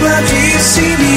Pra Bersamaku tetaplah